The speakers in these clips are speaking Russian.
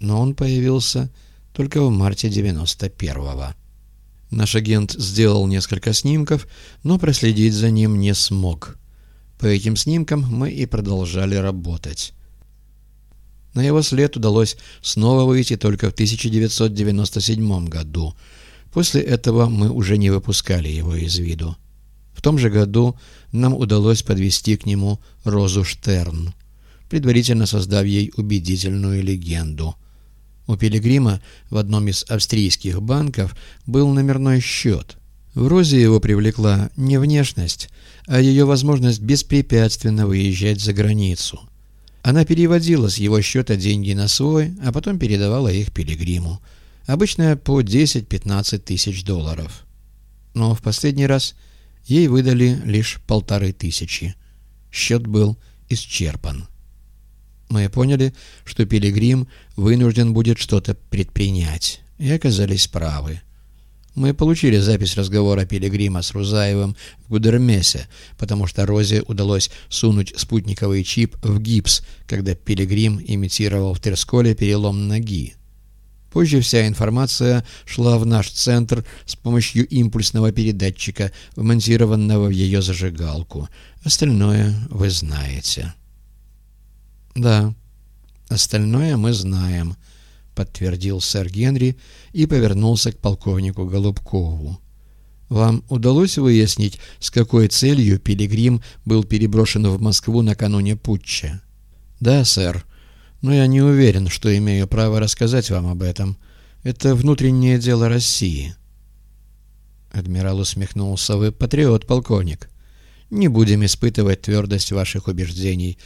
но он появился только в марте 91-го. Наш агент сделал несколько снимков, но проследить за ним не смог. По этим снимкам мы и продолжали работать. На его след удалось снова выйти только в 1997 году. После этого мы уже не выпускали его из виду. В том же году нам удалось подвести к нему Розу Штерн, предварительно создав ей убедительную легенду. У Пилигрима в одном из австрийских банков был номерной счет. В Розе его привлекла не внешность, а ее возможность беспрепятственно выезжать за границу. Она переводила с его счета деньги на свой, а потом передавала их Пилигриму. Обычно по 10-15 тысяч долларов. Но в последний раз ей выдали лишь полторы тысячи. Счет был исчерпан. Мы поняли, что Пилигрим вынужден будет что-то предпринять, и оказались правы. Мы получили запись разговора Пилигрима с Рузаевым в Гудермесе, потому что Розе удалось сунуть спутниковый чип в гипс, когда Пилигрим имитировал в Терсколе перелом ноги. Позже вся информация шла в наш центр с помощью импульсного передатчика, вмонтированного в ее зажигалку. Остальное вы знаете. «Да, остальное мы знаем», — подтвердил сэр Генри и повернулся к полковнику Голубкову. «Вам удалось выяснить, с какой целью Пилигрим был переброшен в Москву накануне путча?» «Да, сэр, но я не уверен, что имею право рассказать вам об этом. Это внутреннее дело России». Адмирал усмехнулся. «Вы патриот, полковник. Не будем испытывать твердость ваших убеждений».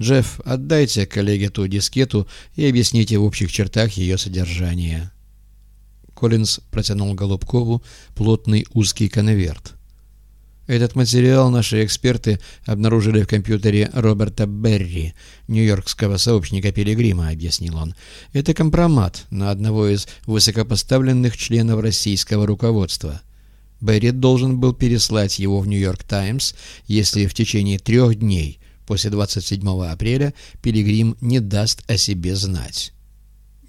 Джефф, отдайте коллеге ту дискету и объясните в общих чертах ее содержание. Коллинз протянул Голубкову плотный узкий конверт. Этот материал наши эксперты обнаружили в компьютере Роберта Берри, нью-йоркского сообщника Пилигрима, объяснил он. Это компромат на одного из высокопоставленных членов российского руководства. Берри должен был переслать его в Нью-Йорк Таймс, если в течение трех дней После 27 апреля Пилигрим не даст о себе знать.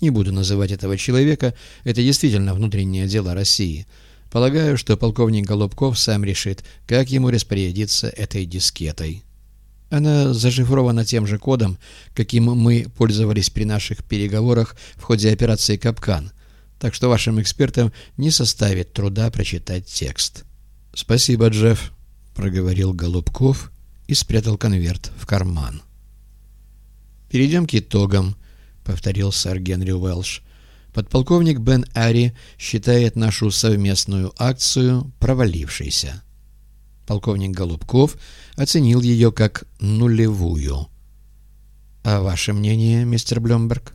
Не буду называть этого человека, это действительно внутреннее дело России. Полагаю, что полковник Голубков сам решит, как ему распорядиться этой дискетой. Она зашифрована тем же кодом, каким мы пользовались при наших переговорах в ходе операции «Капкан», так что вашим экспертам не составит труда прочитать текст. «Спасибо, Джефф», — проговорил Голубков и спрятал конверт в карман. «Перейдем к итогам», — повторил сэр Генри Уэлш. «Подполковник Бен Ари считает нашу совместную акцию провалившейся». Полковник Голубков оценил ее как нулевую. «А ваше мнение, мистер Блемберг?»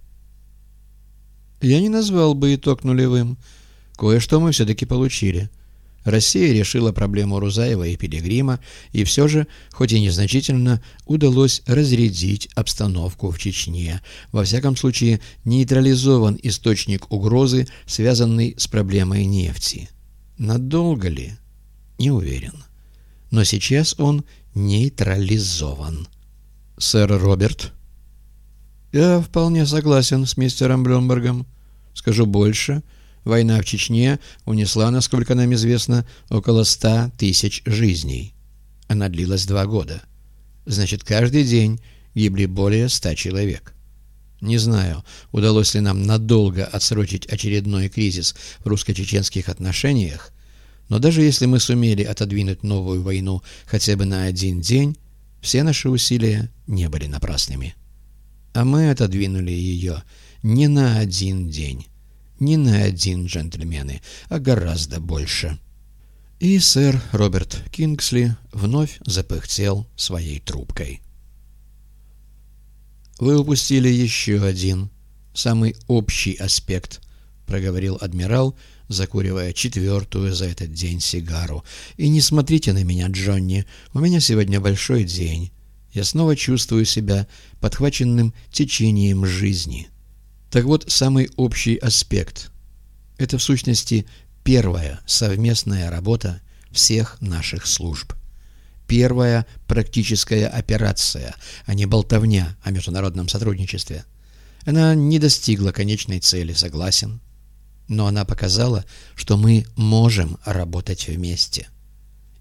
«Я не назвал бы итог нулевым. Кое-что мы все-таки получили». Россия решила проблему Рузаева и Пилигрима, и все же, хоть и незначительно, удалось разрядить обстановку в Чечне. Во всяком случае, нейтрализован источник угрозы, связанный с проблемой нефти. Надолго ли? Не уверен. Но сейчас он нейтрализован. Сэр Роберт? Я вполне согласен с мистером Блюмбергом. Скажу больше — Война в Чечне унесла, насколько нам известно, около ста тысяч жизней. Она длилась два года. Значит, каждый день гибли более ста человек. Не знаю, удалось ли нам надолго отсрочить очередной кризис в русско-чеченских отношениях, но даже если мы сумели отодвинуть новую войну хотя бы на один день, все наши усилия не были напрасными. А мы отодвинули ее не на один день не на один джентльмены, а гораздо больше. И сэр Роберт Кингсли вновь запыхтел своей трубкой. «Вы упустили еще один, самый общий аспект», — проговорил адмирал, закуривая четвертую за этот день сигару. «И не смотрите на меня, Джонни, у меня сегодня большой день. Я снова чувствую себя подхваченным течением жизни». Так вот, самый общий аспект – это в сущности первая совместная работа всех наших служб. Первая практическая операция, а не болтовня о международном сотрудничестве. Она не достигла конечной цели, согласен. Но она показала, что мы можем работать вместе.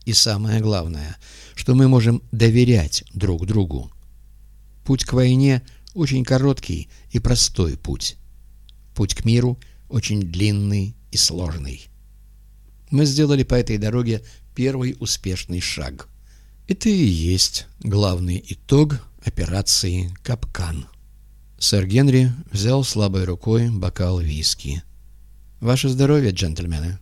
И самое главное, что мы можем доверять друг другу. Путь к войне очень короткий и простой путь. Путь к миру очень длинный и сложный. Мы сделали по этой дороге первый успешный шаг. Это и есть главный итог операции «Капкан». Сэр Генри взял слабой рукой бокал виски. «Ваше здоровье, джентльмены!»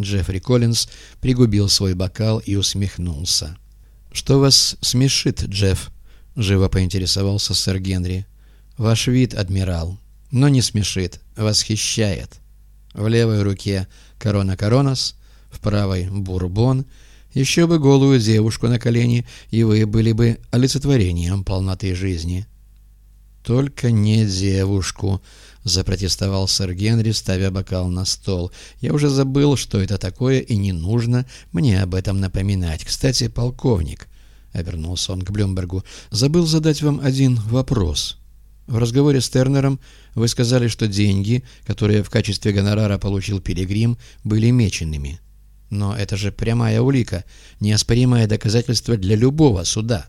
Джеффри Коллинз пригубил свой бокал и усмехнулся. «Что вас смешит, Джефф?» — живо поинтересовался сэр Генри. «Ваш вид, адмирал, но не смешит, восхищает. В левой руке корона коронас, в правой бурбон. Еще бы голую девушку на колени, и вы были бы олицетворением полноты жизни. «Только не девушку», — запротестовал сэр Генри, ставя бокал на стол. «Я уже забыл, что это такое, и не нужно мне об этом напоминать. Кстати, полковник», — обернулся он к Блюмбергу, — «забыл задать вам один вопрос». В разговоре с Тернером вы сказали, что деньги, которые в качестве гонорара получил Пилигрим, были меченными. Но это же прямая улика, неоспоримое доказательство для любого суда.